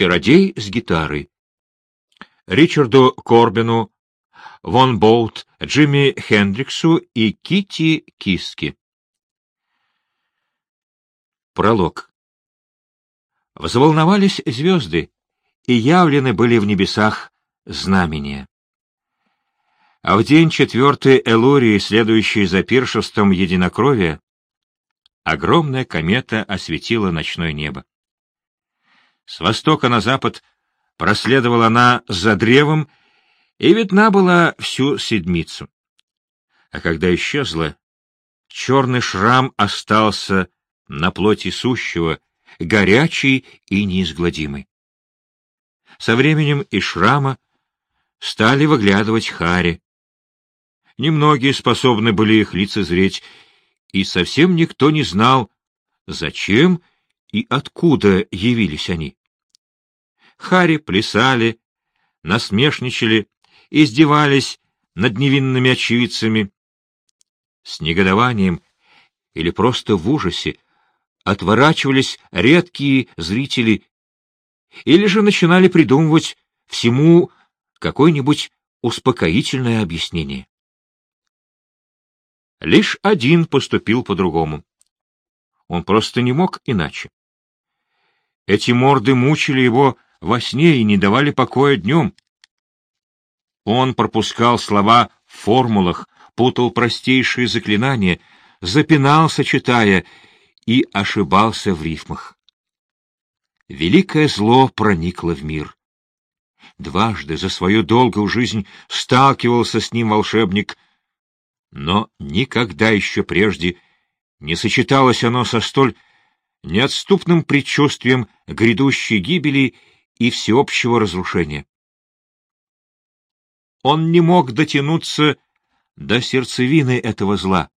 Чародей с гитарой. Ричарду Корбину, Вон Болт, Джимми Хендриксу и Кити Киски. Пролог. Взволновались звезды, и явлены были в небесах знамения. А в день четвертой Элурии, следующей за пиршеством единокровия, огромная комета осветила ночное небо. С востока на запад проследовала она за древом и видна была всю седмицу. А когда исчезла, черный шрам остался на плоти сущего, горячий и неизгладимый. Со временем из шрама стали выглядывать хари. Немногие способны были их лицезреть, и совсем никто не знал, зачем и откуда явились они. Хари плясали, насмешничали, издевались над невинными очевидцами. С негодованием или просто в ужасе отворачивались редкие зрители или же начинали придумывать всему какое-нибудь успокоительное объяснение. Лишь один поступил по-другому. Он просто не мог иначе. Эти морды мучили его во сне и не давали покоя днем. Он пропускал слова в формулах, путал простейшие заклинания, запинался, читая, и ошибался в рифмах. Великое зло проникло в мир. Дважды за свою долгую жизнь сталкивался с ним волшебник, но никогда еще прежде не сочеталось оно со столь неотступным предчувствием грядущей гибели и всеобщего разрушения. Он не мог дотянуться до сердцевины этого зла.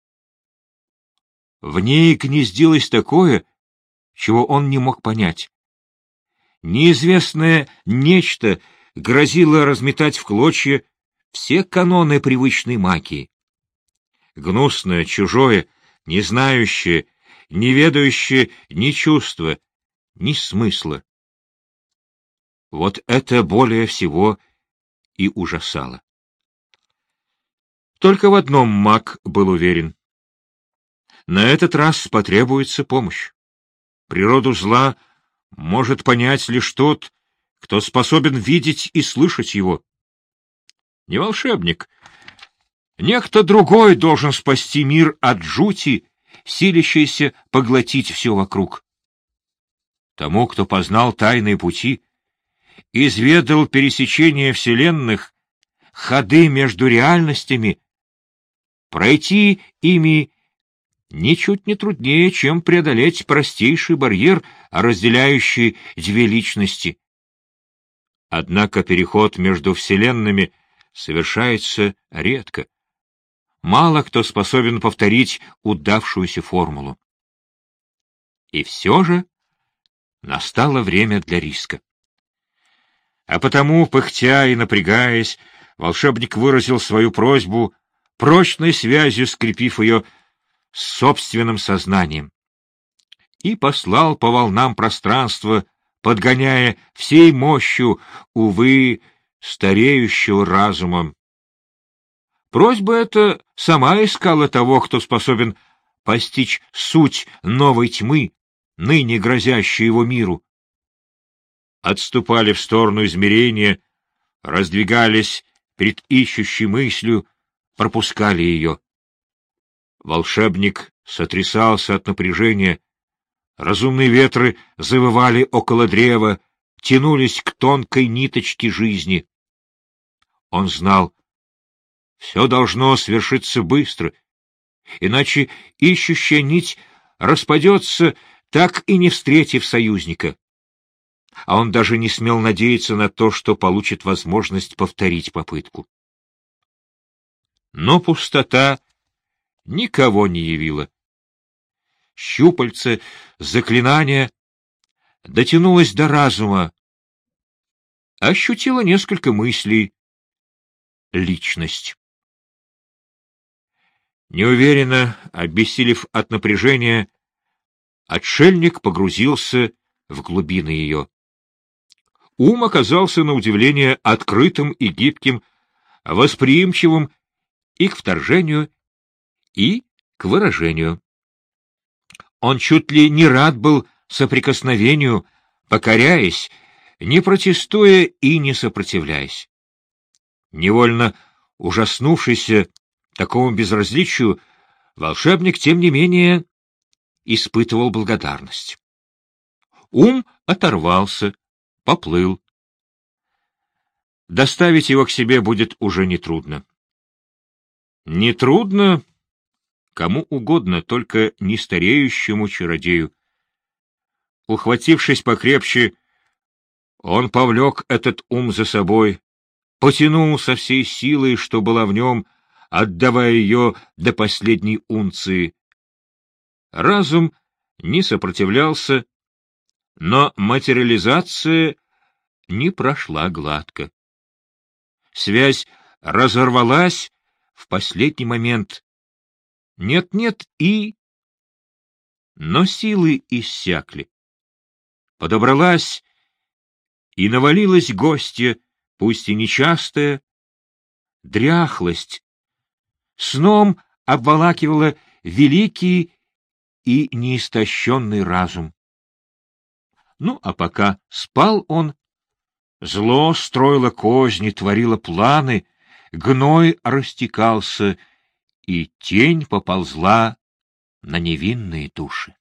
В ней гнездилось такое, чего он не мог понять. Неизвестное нечто грозило разметать в клочья все каноны привычной магии. Гнусное, чужое, не знающее, не ведающее ни чувства, ни смысла. Вот это более всего и ужасало. Только в одном маг был уверен. На этот раз потребуется помощь. Природу зла может понять лишь тот, кто способен видеть и слышать его. Не волшебник. Некто другой должен спасти мир от жути, силящейся поглотить все вокруг. Тому, кто познал тайные пути, изведал пересечение вселенных, ходы между реальностями, пройти ими ничуть не труднее, чем преодолеть простейший барьер, разделяющий две личности. Однако переход между вселенными совершается редко. Мало кто способен повторить удавшуюся формулу. И все же настало время для риска. А потому, пыхтя и напрягаясь, волшебник выразил свою просьбу, прочной связью скрепив ее собственным сознанием. И послал по волнам пространства, подгоняя всей мощью, увы, стареющего разумом. Просьба эта сама искала того, кто способен постичь суть новой тьмы, ныне грозящей его миру. Отступали в сторону измерения, раздвигались перед ищущей мыслью, пропускали ее. Волшебник сотрясался от напряжения. Разумные ветры завывали около древа, тянулись к тонкой ниточке жизни. Он знал, все должно свершиться быстро, иначе ищущая нить распадется, так и не встретив союзника. А он даже не смел надеяться на то, что получит возможность повторить попытку. Но пустота никого не явила. Щупальце, заклинание дотянулось до разума, ощутила несколько мыслей. Личность. Неуверенно, обессилев от напряжения, отшельник погрузился в глубины ее. Ум оказался на удивление открытым и гибким, восприимчивым и к вторжению, и к выражению. Он чуть ли не рад был соприкосновению, покоряясь, не протестуя и не сопротивляясь. Невольно ужаснувшийся такому безразличию, волшебник, тем не менее, испытывал благодарность. Ум оторвался, поплыл. Доставить его к себе будет уже нетрудно. Нетрудно кому угодно, только не стареющему чародею. Ухватившись покрепче, он повлек этот ум за собой, потянул со всей силой, что была в нем, отдавая ее до последней унции. Разум не сопротивлялся, но материализация не прошла гладко. Связь разорвалась в последний момент. Нет-нет и... Но силы иссякли. Подобралась и навалилась гостья, пусть и нечастая, дряхлость. Сном обволакивала великий и неистощенный разум. Ну, а пока спал он, зло строило козни, творило планы, гной растекался, и тень поползла на невинные души.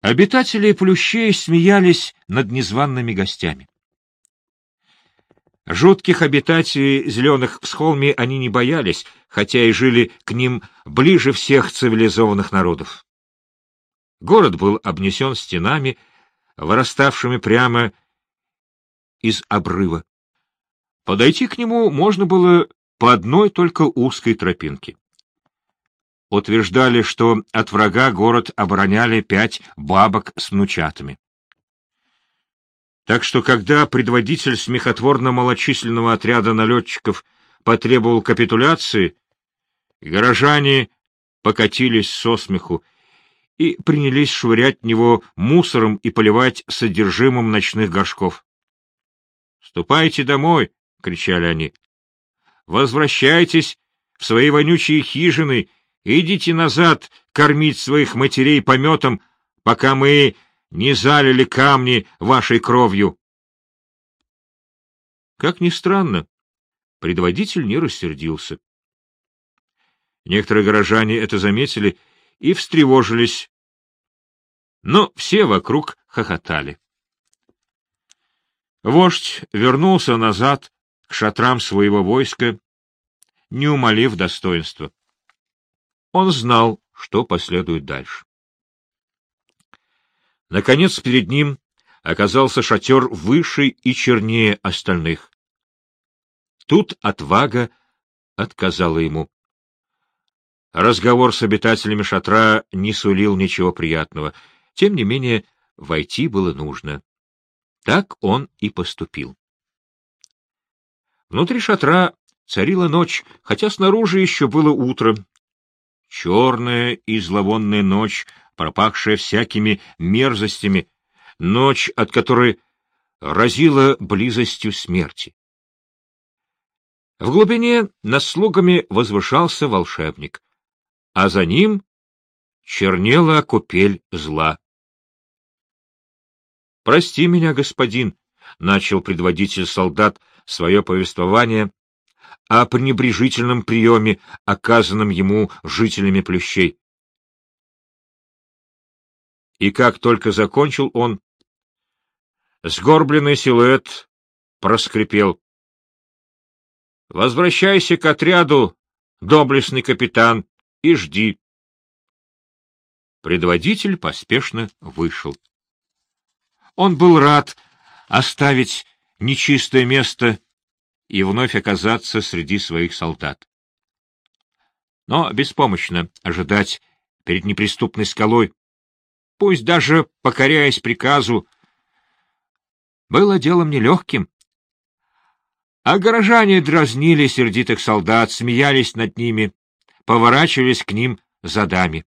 Обитатели плющей смеялись над незваными гостями. Жутких обитателей зеленых в схолме они не боялись, хотя и жили к ним ближе всех цивилизованных народов. Город был обнесен стенами, выраставшими прямо из обрыва. Подойти к нему можно было по одной только узкой тропинке утверждали, что от врага город обороняли пять бабок с внучатами. Так что, когда предводитель смехотворно-малочисленного отряда налетчиков потребовал капитуляции, горожане покатились со смеху и принялись швырять в него мусором и поливать содержимым ночных горшков. «Ступайте домой!» — кричали они. «Возвращайтесь в свои вонючие хижины Идите назад кормить своих матерей пометом, пока мы не залили камни вашей кровью. Как ни странно, предводитель не рассердился. Некоторые горожане это заметили и встревожились, но все вокруг хохотали. Вождь вернулся назад к шатрам своего войска, не умолив достоинства. Он знал, что последует дальше. Наконец перед ним оказался шатер выше и чернее остальных. Тут отвага отказала ему. Разговор с обитателями шатра не сулил ничего приятного. Тем не менее, войти было нужно. Так он и поступил. Внутри шатра царила ночь, хотя снаружи еще было утро, черная и зловонная ночь, пропахшая всякими мерзостями, ночь, от которой разила близостью смерти. В глубине над слугами возвышался волшебник, а за ним чернела купель зла. — Прости меня, господин, — начал предводитель солдат свое повествование, о пренебрежительном приеме, оказанном ему жителями Плющей. И как только закончил он, сгорбленный силуэт проскрипел. — Возвращайся к отряду, доблестный капитан, и жди. Предводитель поспешно вышел. Он был рад оставить нечистое место и вновь оказаться среди своих солдат. Но беспомощно ожидать перед неприступной скалой, пусть даже покоряясь приказу, было делом нелегким. А горожане дразнили сердитых солдат, смеялись над ними, поворачивались к ним задами.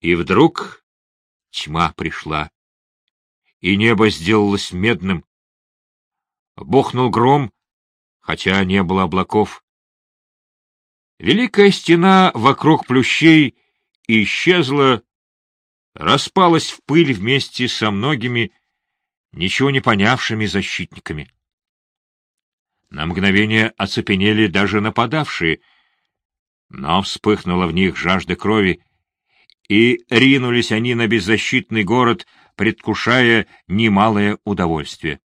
И вдруг тьма пришла, и небо сделалось медным. Бухнул гром, хотя не было облаков. Великая стена вокруг плющей исчезла, распалась в пыль вместе со многими ничего не понявшими защитниками. На мгновение оцепенели даже нападавшие, но вспыхнула в них жажда крови, и ринулись они на беззащитный город, предвкушая немалое удовольствие.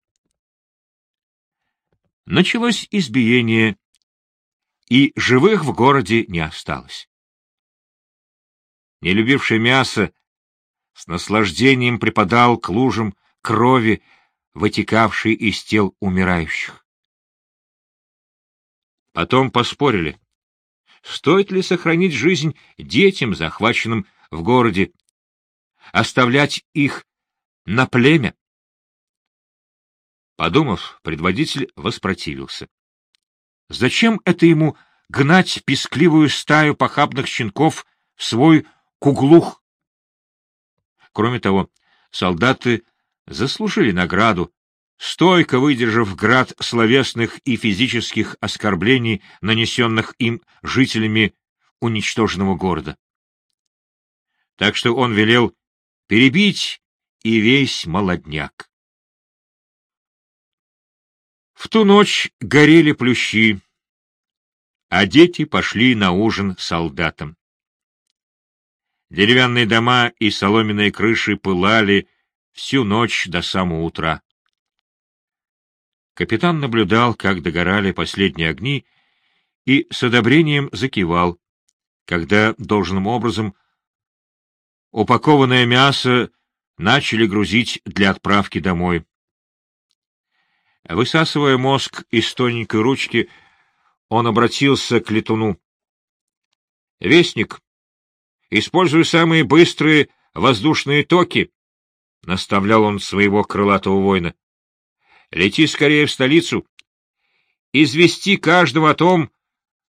Началось избиение, и живых в городе не осталось. Не любивший мясо, с наслаждением припадал к лужам крови, вытекавшей из тел умирающих. Потом поспорили, стоит ли сохранить жизнь детям, захваченным в городе, оставлять их на племя. Подумав, предводитель воспротивился. Зачем это ему гнать пескливую стаю похабных щенков в свой куглух? Кроме того, солдаты заслужили награду, стойко выдержав град словесных и физических оскорблений, нанесенных им жителями уничтоженного города. Так что он велел перебить и весь молодняк. В ту ночь горели плющи, а дети пошли на ужин солдатам. Деревянные дома и соломенные крыши пылали всю ночь до самого утра. Капитан наблюдал, как догорали последние огни, и с одобрением закивал, когда должным образом упакованное мясо начали грузить для отправки домой. Высасывая мозг из тоненькой ручки, он обратился к летуну. — Вестник, используй самые быстрые воздушные токи. — наставлял он своего крылатого воина. — Лети скорее в столицу. Извести каждого о том,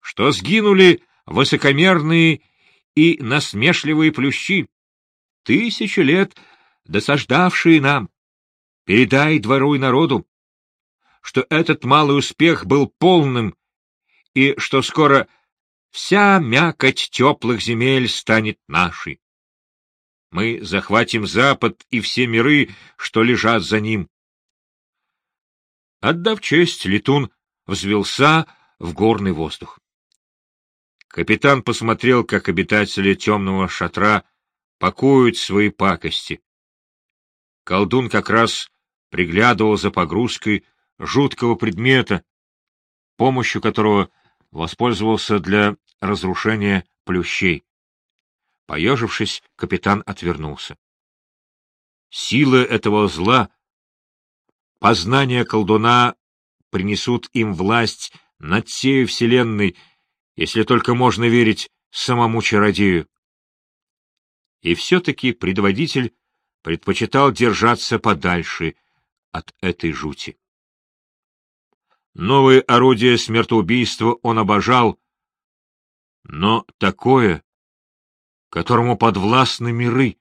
что сгинули высокомерные и насмешливые плющи, тысячи лет досаждавшие нам. Передай двору и народу, что этот малый успех был полным, и что скоро вся мякоть теплых земель станет нашей. Мы захватим Запад и все миры, что лежат за ним. Отдав честь, летун взвелся в горный воздух. Капитан посмотрел, как обитатели темного шатра пакуют свои пакости. Колдун как раз приглядывал за погрузкой жуткого предмета, помощью которого воспользовался для разрушения плющей. Поежившись, капитан отвернулся. Силы этого зла, познание колдуна принесут им власть над всей вселенной, если только можно верить самому чародею. И все-таки предводитель предпочитал держаться подальше от этой жути. Новые орудия смертоубийства он обожал, но такое которому подвластны миры.